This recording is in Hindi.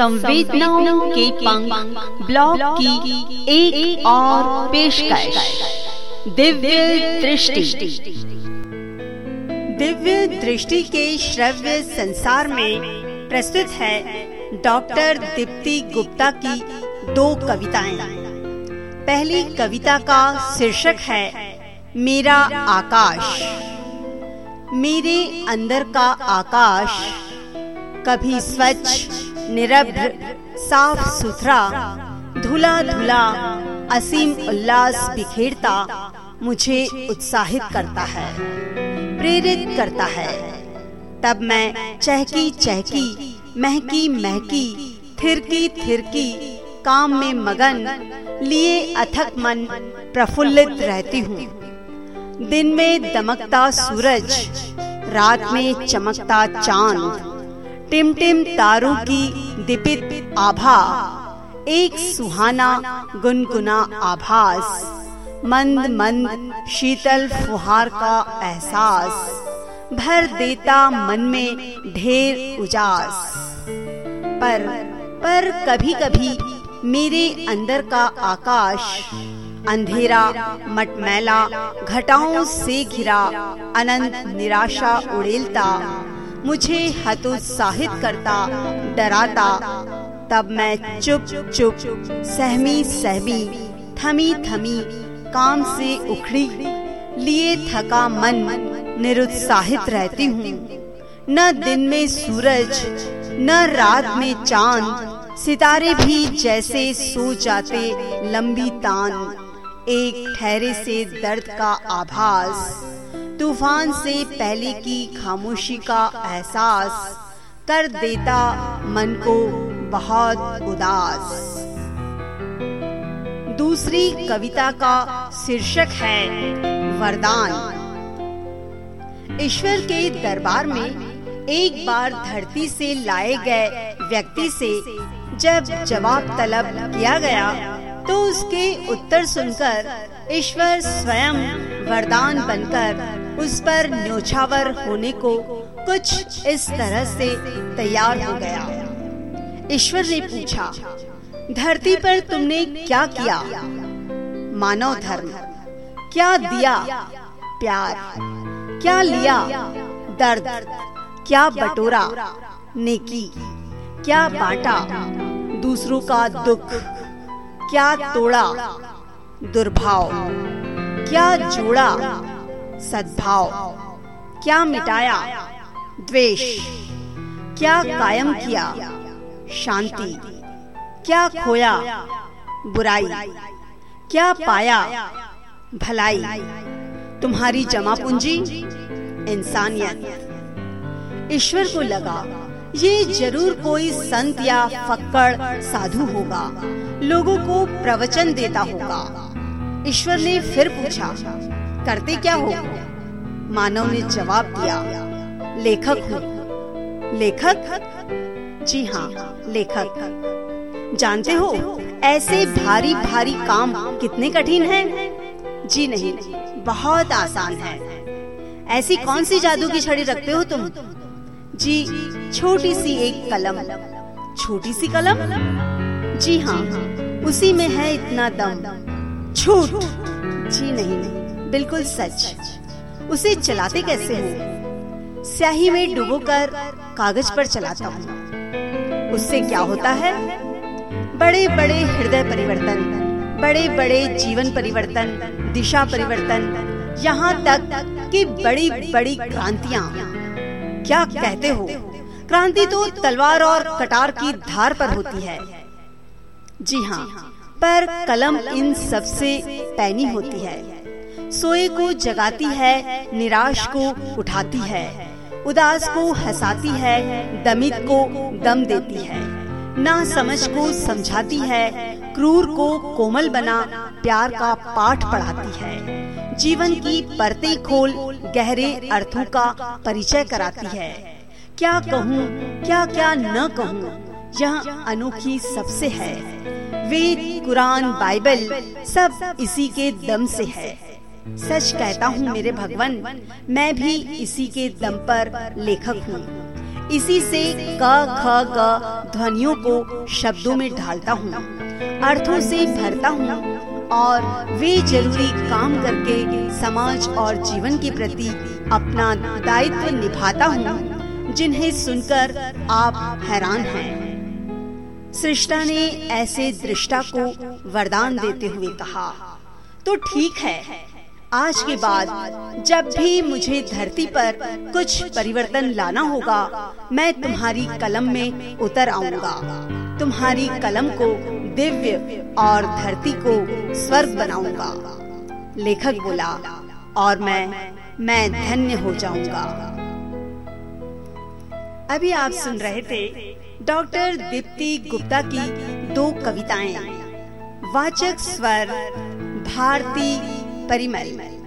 संवेदनाओं के पंख ब्लॉग की एक, एक और पेशकश। दिव्य दृष्टि। दिव्य दृष्टि के श्रव्य संसार में प्रस्तुत है डॉक्टर दीप्ति गुप्ता की दो कविताएँ। पहली कविता का शीर्षक है मेरा आकाश। मेरे अंदर का आकाश कभी स्वच्छ निरभ्र, साफ़ सुथरा धुला धुला असीम उल्लास बिखेरता मुझे उत्साहित करता है, प्रेरित करता है। तब मैं चहकी चहकी महकी महकी थिरकी थिरकी काम में मगन, लिए अथक मन प्रफुल्लित रहती हूँ। दिन में दमकता सूरज, रात में चमकता चाँद टिम टिम तारों की दीपित आभा, एक सुहाना गुनगुना आभास, मंद मंद शीतल फुहार का एहसास, भर देता मन में ढेर उजास। पर पर कभी कभी मेरे अंदर का आकाश, अंधेरा, मटमैला, घटाओं से घिरा अनंत निराशा उड़ेलता। मुझे हतोत्साहित करता, डराता। तब मैं चुप चुप, सहमी सहमी, थमी थमी, काम से उखड़ी। लिए थका मन, निरुत्साहित रहती हूँ। न दिन में सूरज, न रात में चाँद, सितारे भी जैसे सो जाते लंबी तान। एक ठहरे से दर्द का आभास। तूफ़ान से पहले की खामोशी का एहसास कर देता मन को बहुत उदास। दूसरी कविता का शीर्षक है वरदान। ईश्वर के दरबार में एक बार धरती से लाए गए व्यक्ति से जब जवाब तलब किया गया तो उसके उत्तर सुनकर ईश्वर स्वयं वरदान बनकर उस पर न्योछावर होने को कुछ इस तरह से तैयार हो गया। ईश्वर ने पूछा, धरती पर तुमने क्या किया? मानव धर्म। क्या दिया? प्यार। क्या लिया? दर्द। क्या बटोरा? नेकी। क्या बांटा? दूसरों का दुख। क्या तोड़ा? दुर्भाव। क्या जोड़ा? सद्भाव। क्या मिटाया? द्वेष। क्या कायम किया? शांति। क्या खोया? बुराई। क्या पाया? भलाई। तुम्हारी जमा पूंजी? इंसानियत। ईश्वर को लगा, ये ज़रूर कोई संत या फक्कड़ साधु होगा, लोगों को प्रवचन देता होगा। ईश्वर ने फिर पूछा करते क्या हो? मानव ने जवाब दिया, लेखक हूँ। लेखक? जी हाँ लेखक। जानते हो, ऐसे भारी भारी काम कितने कठिन हैं? जी नहीं, बहुत आसान है। ऐसी कौन सी जादू की छड़ी रखते हो तुम? जी, छोटी सी एक कलम। छोटी सी कलम? जी हाँ उसी में है इतना दम। झूठ जी नहीं। बिल्कुल सच। उसे चलाते कैसे हो? स्याही में डुबोकर कागज़ पर चलाता हूँ। उससे क्या होता है? बड़े बड़े हृदय परिवर्तन बड़े बड़े जीवन परिवर्तन, दिशा परिवर्तन, यहाँ तक कि बड़ी बड़ी क्रांतियाँ। क्या कहते हो? क्रांति तो तलवार और कटार की धार पर होती है। जी हाँ पर कलम इन सबसे पैनी होती है। सोए को जगाती है, निराश को उठाती है, उदास को हंसाती है, दमित को दम देती है ना समझ को समझाती है, क्रूर को कोमल बना, प्यार का पाठ पढ़ाती है, जीवन की परतें खोल, गहरे अर्थों का परिचय कराती है। क्या कहूँ, क्या क्या न कहूँ, यह अनोखी सबसे है। वेद, कुरान, बाइबल सब इसी के दम से है। सच कहता हूँ मेरे भगवान, मैं भी इसी के दम पर लेखक हूँ। इसी से क, ख, ग ध्वनियों को शब्दों में ढालता हूँ, अर्थों से भरता हूँ और वे ज़रूरी काम करके समाज और जीवन के प्रति अपना दायित्व निभाता हूँ, जिन्हें सुनकर आप हैरान हैं। सृष्टा ने ऐसे दृष्टा को वरदान देते हुए कहा तो ठीक है आज के बाद, जब भी मुझे धरती पर कुछ परिवर्तन लाना होगा, मैं तुम्हारी कलम में उतर आऊँगा। तुम्हारी कलम को दिव्य और धरती को स्वर्ग बनाऊँगा। लेखक बोला, और मैं मैं धन्य हो जाऊँगा। अभी आप सुन रहे थे डॉक्टर दीप्ति गुप्ता की दो कविताएँ। वाचक स्वर, भारती परिमल।